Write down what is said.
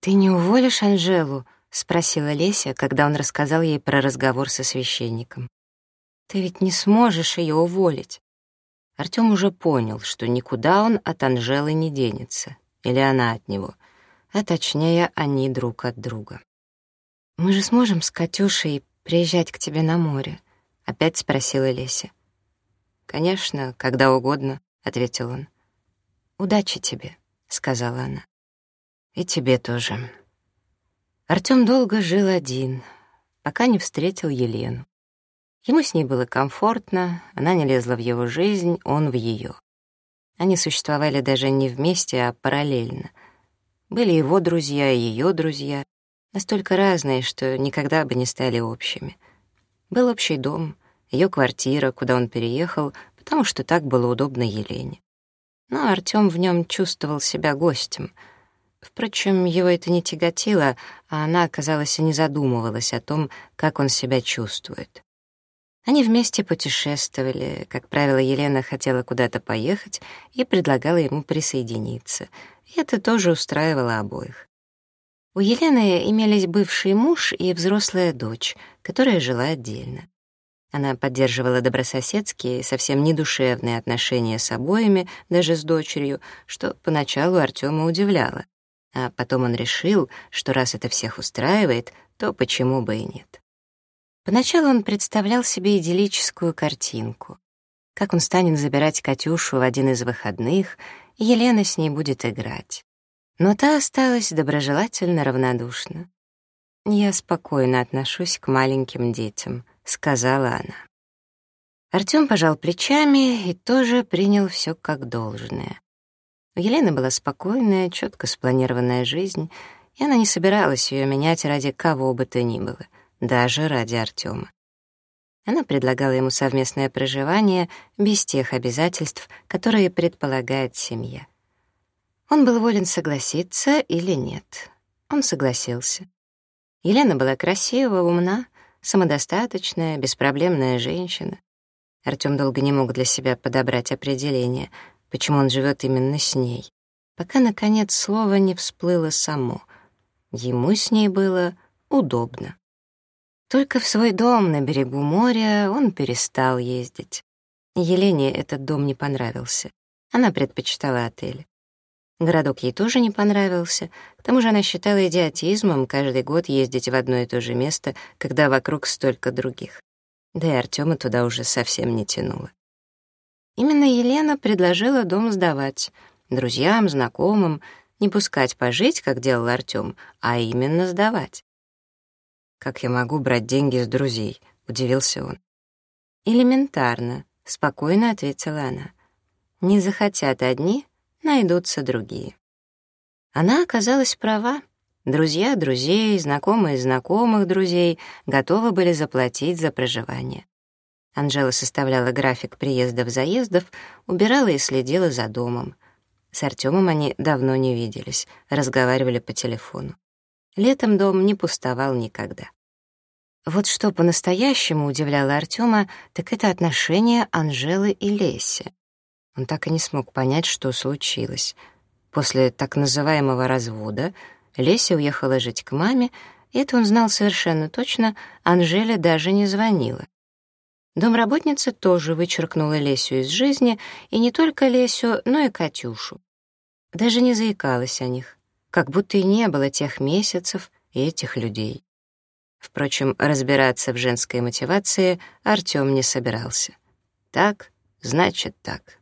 «Ты не уволишь Анжелу?» — спросила Леся, когда он рассказал ей про разговор со священником. «Ты ведь не сможешь ее уволить». Артём уже понял, что никуда он от Анжелы не денется, или она от него, а точнее, они друг от друга. «Мы же сможем с Катюшей приезжать к тебе на море?» — опять спросила Леся. «Конечно, когда угодно», — ответил он. «Удачи тебе», — сказала она. И тебе тоже. Артём долго жил один, пока не встретил Елену. Ему с ней было комфортно, она не лезла в его жизнь, он в ее. Они существовали даже не вместе, а параллельно. Были его друзья и её друзья, настолько разные, что никогда бы не стали общими. Был общий дом, её квартира, куда он переехал, потому что так было удобно Елене. Но Артём в нём чувствовал себя гостем — Впрочем, его это не тяготило, а она, казалось, и не задумывалась о том, как он себя чувствует. Они вместе путешествовали. Как правило, Елена хотела куда-то поехать и предлагала ему присоединиться. И это тоже устраивало обоих. У Елены имелись бывший муж и взрослая дочь, которая жила отдельно. Она поддерживала добрососедские, совсем недушевные отношения с обоими, даже с дочерью, что поначалу Артема удивляло. А потом он решил, что раз это всех устраивает, то почему бы и нет. Поначалу он представлял себе идиллическую картинку. Как он станет забирать Катюшу в один из выходных, и Елена с ней будет играть. Но та осталась доброжелательно равнодушна. «Я спокойно отношусь к маленьким детям», — сказала она. Артём пожал плечами и тоже принял всё как должное. У Елены была спокойная, четко спланированная жизнь, и она не собиралась ее менять ради кого бы то ни было, даже ради Артема. Она предлагала ему совместное проживание без тех обязательств, которые предполагает семья. Он был волен согласиться или нет. Он согласился. Елена была красива, умна, самодостаточная, беспроблемная женщина. Артем долго не мог для себя подобрать определение, почему он живет именно с ней, пока, наконец, слово не всплыло само. Ему с ней было удобно. Только в свой дом на берегу моря он перестал ездить. Елене этот дом не понравился. Она предпочитала отель. Городок ей тоже не понравился, к тому же она считала идиотизмом каждый год ездить в одно и то же место, когда вокруг столько других. Да и Артема туда уже совсем не тянуло. Именно Елена предложила дом сдавать. Друзьям, знакомым, не пускать пожить, как делал Артём, а именно сдавать. «Как я могу брать деньги с друзей?» — удивился он. «Элементарно», — спокойно ответила она. «Не захотят одни, найдутся другие». Она оказалась права. Друзья друзей, знакомые знакомых друзей готовы были заплатить за проживание. Анжела составляла график приездов-заездов, убирала и следила за домом. С Артемом они давно не виделись, разговаривали по телефону. Летом дом не пустовал никогда. Вот что по-настоящему удивляло Артема, так это отношение Анжелы и Леси. Он так и не смог понять, что случилось. После так называемого развода Леся уехала жить к маме, и это он знал совершенно точно, Анжеле даже не звонила. Домработница тоже вычеркнула Лесю из жизни, и не только Лесю, но и Катюшу. Даже не заикалась о них, как будто и не было тех месяцев и этих людей. Впрочем, разбираться в женской мотивации Артём не собирался. Так, значит так.